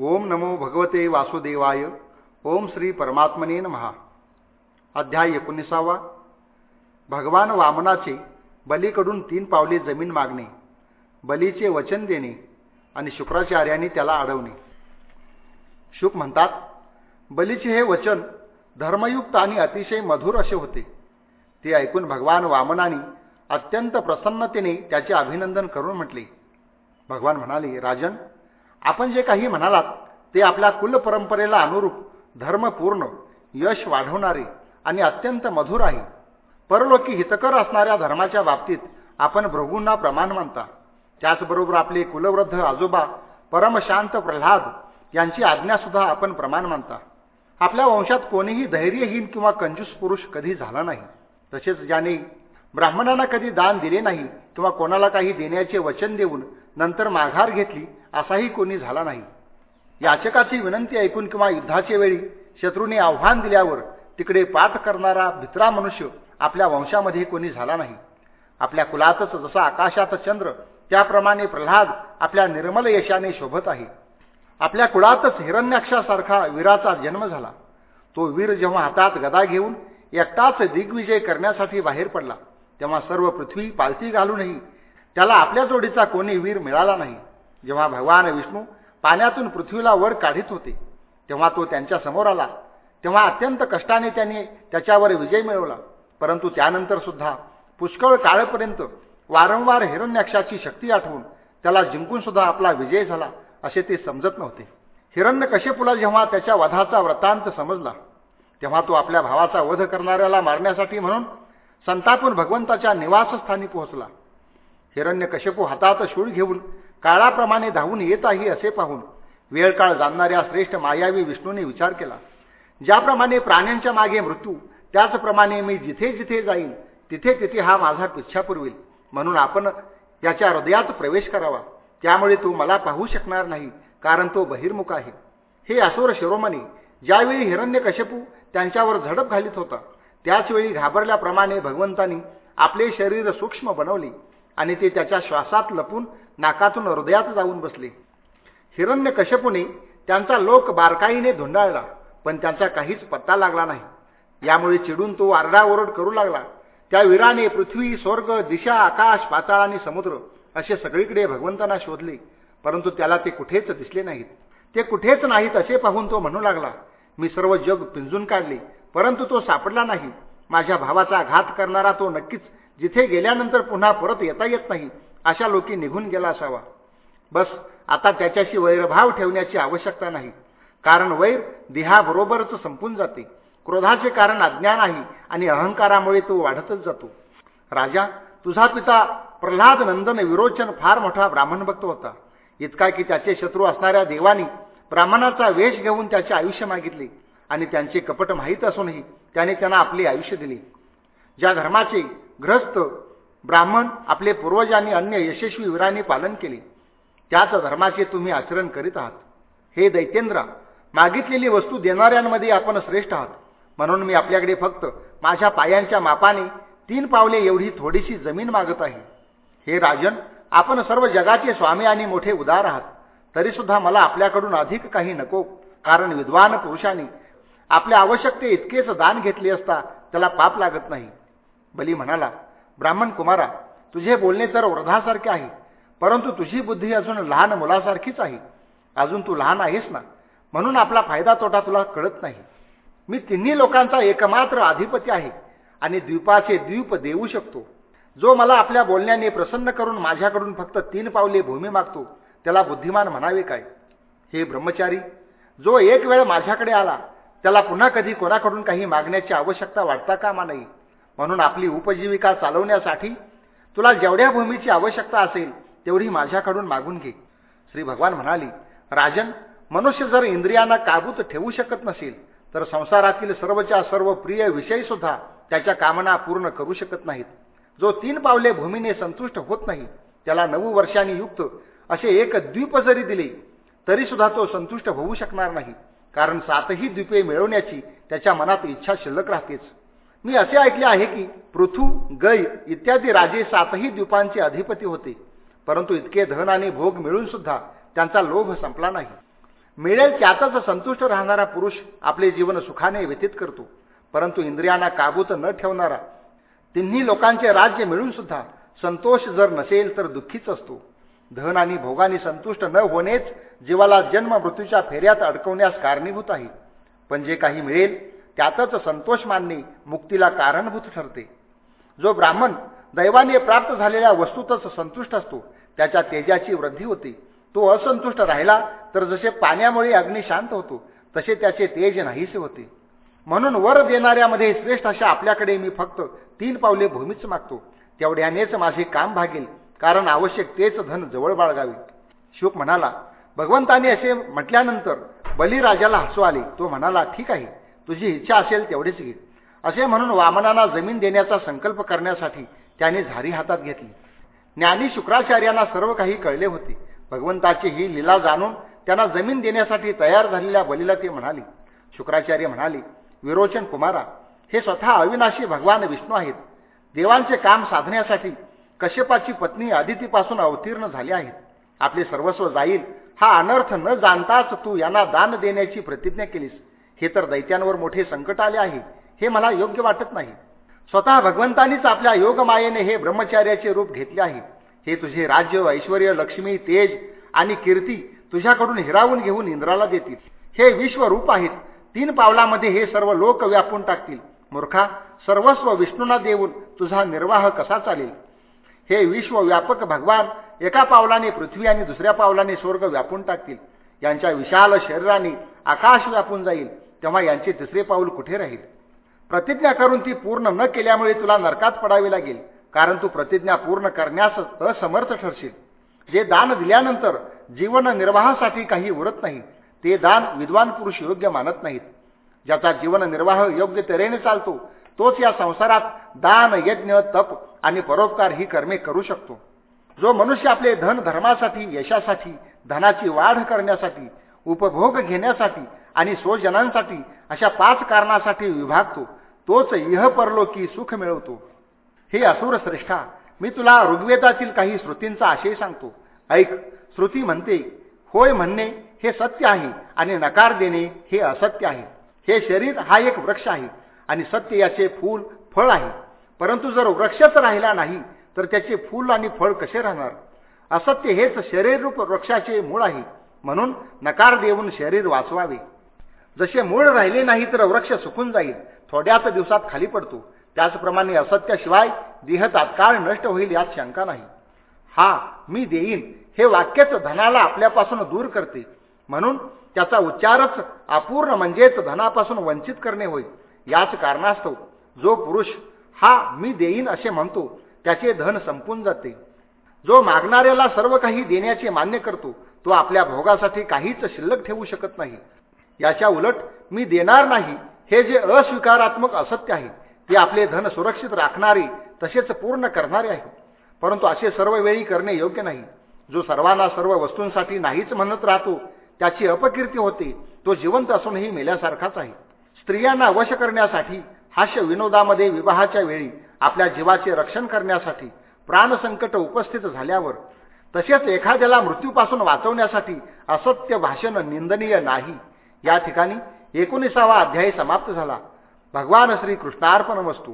ओम नमो भगवते वासुदेवाय. ओम श्री परमात्मने महा अध्याय एकोणीसावा. भगवान वामनाचे बलीकडून तीन पावले जमीन मागणे बलीचे वचन देणे आणि शुक्राचार्यांनी त्याला अडवणे. शुक म्हणतात बलीचे हे वचन धर्मयुक्त आणि अतिशय मधुर असे होते. ते ऐकून भगवान वामनाने अत्यंत प्रसन्नतेने त्याचे अभिनंदन करून म्हटले. भगवान म्हणाले राजन आपण जे काही म्हणालात ते आपल्या कुलपरंपरेला अनुरूप धर्मपूर्ण यश वाढवणारे आणि अत्यंत मधुर आहे. परलोकी हितकर असणाऱ्या धर्माच्या बाबतीत आपण भृगूंना प्रमाण मानता. त्याचबरोबर आपले कुलवृद्ध आजोबा परमशांत प्रल्हाद यांची आज्ञासुद्धा आपण प्रमाण मानता. आपल्या वंशात कोणीही धैर्यहीन किंवा कंजूस पुरुष कधी झाला नाही. तसेच ज्याने ब्राह्मणांना कधी दान दिले नाही किंवा कोणाला काही देण्याचे वचन देऊन नंतर माघार घेतली असाही कोणी झाला नाही. याचकाची विनंती ऐकून किंवा युद्धाचे वेळी शत्रूने आव्हान दिल्यावर तिकडे पाठ करणारा भित्रा मनुष्य आपल्या वंशामध्ये कोणी झाला नाही. आपल्या कुलातच जसा आकाशात चंद्र त्याप्रमाणे प्रल्हाद आपल्या निर्मल यशाने शोभत आहे. आपल्या कुळातच हिरण्याक्षासारखा वीराचा जन्म झाला. तो वीर जेव्हा हातात गदा घेऊन एकटाच दिग्विजय करण्यासाठी बाहेर पडला तेव्हा सर्व पृथ्वी पालथी घालूनही त्याला आपल्या जोडीचा कोणी वीर मिळाला नाही. जेव्हा भगवान विष्णू पाण्यातून पृथ्वीला वर काढित होते तेव्हा तो त्यांच्यासमोर आला. तेव्हा अत्यंत कष्टाने त्याने त्याच्यावर विजय मिळवला. परंतु त्यानंतर सुद्धा पुष्कळ काळपर्यंत वारंवार हिरण्याक्षाची शक्ती आठवून त्याला जिंकून सुद्धा आपला विजय झाला असे ते समजत नव्हते. हिरण्य कशेपुला जेव्हा त्याच्या वधाचा व्रतांत समजला तेव्हा तो आपल्या भावाचा वध करणाऱ्याला मारण्यासाठी म्हणून संतापून भगवंताच्या निवासस्थानी पोहोचला. हिरण्य कशपू हातात शूळ घेऊन काळाप्रमाणे धावून येत आहे असे पाहून वेळकाळ जाणणाऱ्या श्रेष्ठ मायावी विष्णूने विचार केला ज्याप्रमाणे प्राण्यांच्या मागे मृत्यू त्याचप्रमाणे मी जिथे जिथे जाईन तिथे तिथे हा माझा पिच्छा पुरवेल. म्हणून आपण याच्या हृदयात प्रवेश करावा. त्यामुळे तू मला पाहू शकणार नाही कारण तो बहिर्मुख आहे. हे असुर शिरोमणी ज्यावेळी हिरण्यकशपू त्यांच्यावर झडप घालीत होता त्याचवेळी घाबरल्याप्रमाणे भगवंतांनी आपले शरीर सूक्ष्म बनवले. आणि ते त्याच्या श्वासात लपून नाकातून हृदयात जाऊन बसले. हिरण्य कशपुने त्यांचा लोक बारकाईने धुंडाळला पण त्यांचा काहीच पत्ता लागला नाही. यामुळे चिडून तो आरडाओरड करू लागला. त्या वीराने पृथ्वी स्वर्ग दिशा आकाश पाताळ आणि समुद्र असे सगळीकडे भगवंतांना शोधले परंतु त्याला ते कुठेच दिसले नाहीत. ते कुठेच नाहीत असे पाहून तो म्हणू लागला मी सर्व जग पिंजून काढले परंतु तो सापडला नाही. माझ्या भावाचा घात करणारा तो नक्कीच जिथे गेल्यानंतर पुन्हा परत येता येत नाही अशा लोकी निघून गेला असावा. बस आता त्याच्याशी वैरभाव ठेवण्याची आवश्यकता नाही. कारण वैर देहाबरोबरच संपून जाते. क्रोधाचे कारण अज्ञान आहे आणि अहंकारामुळे तो वाढतच जातो. राजा तुझा पिता प्रल्हाद नंदन विरोचन फार मोठा ब्राह्मण भक्त होता. इतका की त्याचे शत्रू असणाऱ्या देवानी ब्राह्मणाचा वेश घेऊन त्याचे आयुष्य मागितले. आणि त्यांचे कपट माहीत असूनही त्याने त्यांना आपले आयुष्य दिले. ज्या धर्माचे ग्रस्त ब्राह्मण आपले पूर्वज आणि अन्य यशस्वी वीरांनी पालन केले त्याच धर्माचे तुम्ही आचरण करीत आहात. हे दैतेंद्रा मागितलेली वस्तू देणाऱ्यांमध्ये आपण श्रेष्ठ आहात. म्हणून मी आपल्याकडे फक्त माझ्या पायांच्या मापाने तीन पावले एवढी थोडीशी जमीन मागत आहे. हे राजन आपण सर्व जगाचे स्वामी आणि मोठे उदार आहात. तरी सुद्धा मला आपल्याकडून अधिक काही नको कारण विद्वान पुरुषांनी आपल्या आवश्यकते इतकेच दान घेतले असता त्याला पाप लागत नाही. बली म्हणाला ब्राह्मण कुमारा तुझे बोलणे तर वृद्धासारखे आहे परंतु तुझी बुद्धी अजून लहान मुलासारखीच आहे. अजून तू लहान आहेस ना म्हणून आपला फायदा तोटा तुला कळत नाही. मी तिन्ही लोकांचा एकमात्र अधिपती आहे आणि द्वीपाचे द्वीप देऊ शकतो. जो मला आपल्या बोलण्याने प्रसन्न करून माझ्याकडून फक्त तीन पावले भूमी मागतो त्याला बुद्धिमान म्हणावे काय? हे ब्रह्मचारी जो एक वेळ माझ्याकडे आला त्याला पुन्हा कधी कोणाकडून काही मागण्याची आवश्यकता वाटता कामा नाही म्हणून आपली उपजीविका चालवण्यासाठी तुला जेवढ्या भूमीची आवश्यकता असेल तेवढी माझ्याकडून मागून घे. श्री भगवान म्हणाली राजन मनुष्य जर इंद्रियांना काबूत ठेवू शकत नसेल तर संसारातील सर्वच्या सर्व प्रिय विषयी सुद्धा त्याच्या कामना पूर्ण करू शकत नाहीत. जो तीन पावले भूमीने संतुष्ट होत नाही त्याला नऊ वर्षांनी युक्त असे एक द्वीप जरी दिले तरी सुद्धा तो संतुष्ट होऊ शकणार नाही. कारण सातही द्वीपे मिळवण्याची त्याच्या मनात इच्छा शिल्लक राहतेच. मी असे ऐकले आहे की पृथू गै इत्यादी राजे सातही द्वीपांचे अधिपती होते. परंतु इतके धन आणि भोग मिळून सुद्धा त्यांचा लोभ संपला नाही. मिळेल त्यातच संतुष्ट राहणारा पुरुष आपले जीवन सुखाने व्यतीत करतो. परंतु इंद्रियांना काबूत न ठेवणारा तिन्ही लोकांचे राज्य मिळून सुद्धा संतोष जर नसेल तर दुःखीच असतो. धन आणि भोगाने संतुष्ट न होणेच जीवाला जन्म मृत्यूच्या फेऱ्यात अडकवण्यास कारणीभूत आहे. पण जे काही मिळेल त्यातच संतोष मानणे मुक्तीला कारणभूत ठरते. जो ब्राह्मण दैवाने प्राप्त झालेल्या वस्तूतच संतुष्ट असतो त्याच्या तेजाची वृद्धी होते. तो असंतुष्ट राहिला तर जसे पाण्यामुळे अग्नी शांत होतो तसे त्याचे तेज नाहीसे होते. म्हणून वर देणाऱ्यामध्ये श्रेष्ठ अशा आपल्याकडे मी फक्त तीन पावले भूमीच मागतो. तेवढ्यानेच माझे काम भागेल कारण आवश्यक तेच धन जवळ बाळगावे. शुक म्हणाला भगवंताने असे म्हटल्यानंतर बलिराजाला हसू आले. तो म्हणाला ठीक आहे. तुझी इच्छा असेल तेवढीच घे. असे म्हणून वामनांना जमीन देण्याचा संकल्प करण्यासाठी त्याने झारी हातात घेतली. ज्ञानी शुक्राचार्यांना सर्व काही कळले होते. भगवंताची ही लीला जाणून त्यांना जमीन देण्यासाठी तयार झालेल्या बलीला ते म्हणाले. शुक्राचार्य म्हणाले विरोचन कुमारा हे स्वतः अविनाशी भगवान विष्णू आहेत. देवांचे काम साधण्यासाठी कश्यपाची पत्नी आदितीपासून अवतीर्ण झाली आहेत. आपले सर्वस्व जाईल. हा अनर्थ न जाणताच तू यांना दान देण्याची प्रतिज्ञा केलीस. हे तर दैत्यांवर मोठे संकट आले आहे. हे मला योग्य वाटत नाही. स्वतः भगवंतानीच आपल्या योगमायेने हे ब्रह्मचार्याचे रूप घेतले आहे. हे तुझे राज्य ऐश्वर लक्ष्मी तेज आणि कीर्ती तुझ्याकडून हिरावून घेऊन इंद्राला देतील. हे विश्वरूप आहेत. तीन पावलामध्ये हे सर्व लोक व्यापून टाकतील. मूर्खा सर्वस्व विष्णूंना देऊन तुझा निर्वाह कसा चालेल? हे विश्वव्यापक भगवान एका पावलाने पृथ्वी आणि दुसऱ्या पावलाने स्वर्ग व्यापून टाकतील. यांच्या विशाल शरीराने आकाश व्यापून जाईल. तेव्हा यांचे तिसरे पाऊल कुठे राहील? प्रतिज्ञा करून ती पूर्ण न केल्यामुळे तुला नरकात पडावी लागेल कारण तू प्रतिज्ञा पूर्ण करण्यास असमर्थ ठरशील. जे दान दिल्यानंतर जीवन निर्वाहासाठी काही उरत नाही ते दान विद्वान पुरुष योग्य मानत नाहीत. ज्याचा जीवन निर्वाह योग्य तऱ्हेने चालतो तोच या संसारात दान यज्ञ तप आणि परोपकार ही कर्मे करू शकतो. जो मनुष्य आपले धन धर्मासाठी यशासाठी धनाची वाढ करण्यासाठी उपभोग घेण्यासाठी आणि स्वजनांसाठी अशा पाच कारणासाठी विभागतो. तोच इह परलोकी सुख मिळवतो. हे असुर श्रेष्ठा मी तुला ऋग्वेदातील काही श्रुतींचा आशय सांगतो. ऐक श्रुती म्हणते होय म्हणणे हे सत्य आहे आणि नकार देणे हे असत्य आहे. हे शरीर हा एक वृक्ष आहे आणि सत्य याचे फूल फळ आहे. परंतु जर वृक्षच राहिला नाही तर त्याचे फूल आणि फळ कसे राहणार? असत्य हेच शरीररूप वृक्षाचे मूळ आहे. म्हणून नकार देऊन शरीर वाचवावे. जसे मूळ राहिले नाही तर वृक्ष सुकून जाईल थोड्याच दिवसात खाली पडतो. त्याचप्रमाणे असत्याशिवाय देह तात्काळ नष्ट होईल यात शंका नाही. हा मी देईन हे वाक्यच धनाला आपल्यापासून दूर करते. म्हणून त्याचा उच्चारच अपूर्ण म्हणजेच धनापासून वंचित करणे होय. याच कारणास्तव जो पुरुष हा मी देईन असे म्हणतो त्याचे धन संपून जाते. जो मागणाऱ्याला सर्व काही देण्याचे मान्य करतो तो आपल्या भोगासाठी काहीच शिल्लक ठेवू शकत नाही. याच्या उलट मी देणार नाही हे जे अस्वीकारात्मक असत्य आहे ते आपले धन सुरक्षित राखणारे तसेच पूर्ण करणारे आहे. परंतु असे सर्व वेळी करणे योग्य नाही. जो सर्वांना सर्व वस्तूंसाठी नाहीच म्हणत राहतो त्याची अपकीर्ती होते तो जिवंत असूनही मेल्यासारखाच आहे. स्त्रियांना वश करण्यासाठी हास्य विनोदामध्ये विवाहाच्या वेळी आपल्या जीवाचे रक्षण करण्यासाठी प्राणसंकट उपस्थित झाल्यावर तसेच एखाद्याला मृत्यूपासून वाचवण्यासाठी असत्य भाषण निंदनीय नाही. या ठिकाणी एकोणीसावा अध्यायी समाप्त झाला. भगवान श्री कृष्णार्पण वस्तू